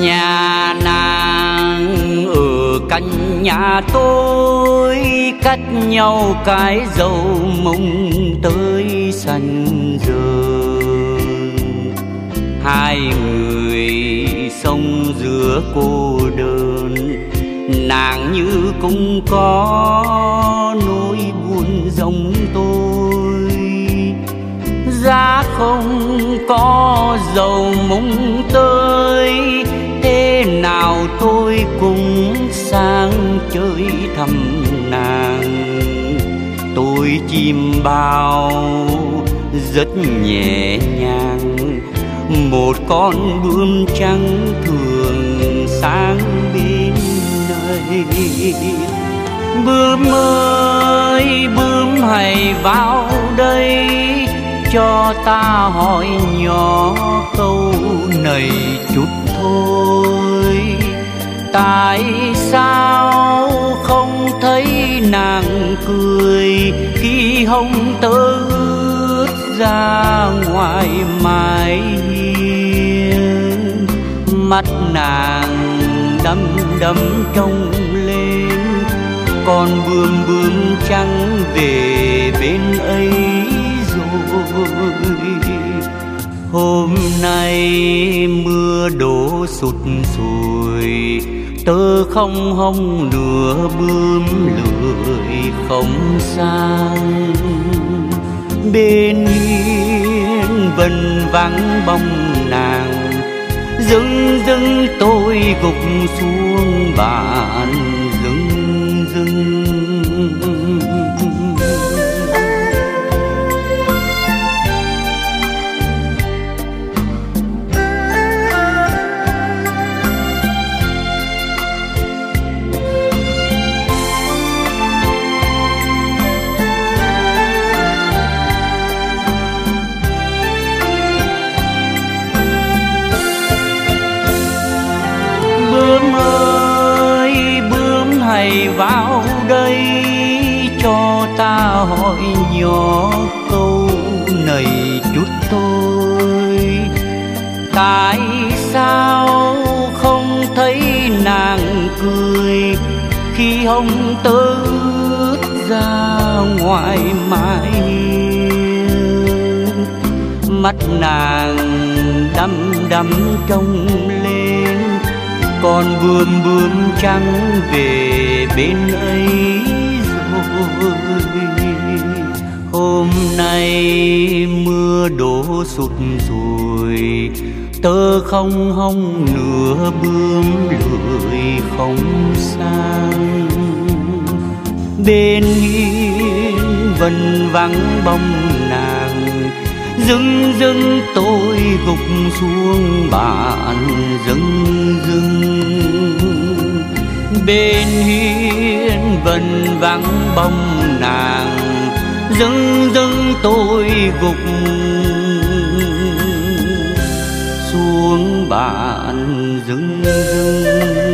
nhà nàng ở căn nhà tôi, cách nhau cái dầu mông tới sân giường hai người sống giữa cô đơn, nàng như cũng có nỗi buồn giống tôi. Ra không có dầu mông tới tôi cũng sang chơi thăm nàng. Tôi chim bao rất nhẹ nhàng, một con bướm trắng thường sáng bên nơi. Bướm ơi, bướm hãy vào đây, cho ta hỏi nhỏ câu này chút thôi tại sao không thấy nàng cười khi hồng tơ ra ngoài mái hiên? Mắt nàng đăm đăm trông lên con bươm bươm trắng về bên ấy rồi hôm nay mưa đổ sụt sùi tơ không hông nửa bướm lười không sang. Bên hiên vần vắng bóng nàng, dưng dưng tôi gục xuống bàn dưng dưng. Hãy vào đây cho ta hỏi nhỏ câu này chút tôi tại sao không thấy nàng cười khi hồng tớ ra ngoài mãi mắt nàng đăm đăm trông lê con bướm bướm trắng về bên ấy rồi. Hôm nay mưa đổ sụt rồi tơ không hông nửa bướm lười không sang. Bên hiên vần vắng bóng nàng, dưng dưng tôi gục xuống bàn dưng dưng bên hiên vần vắng bóng nàng dưng dưng tôi gục xuống bàn dưng dưng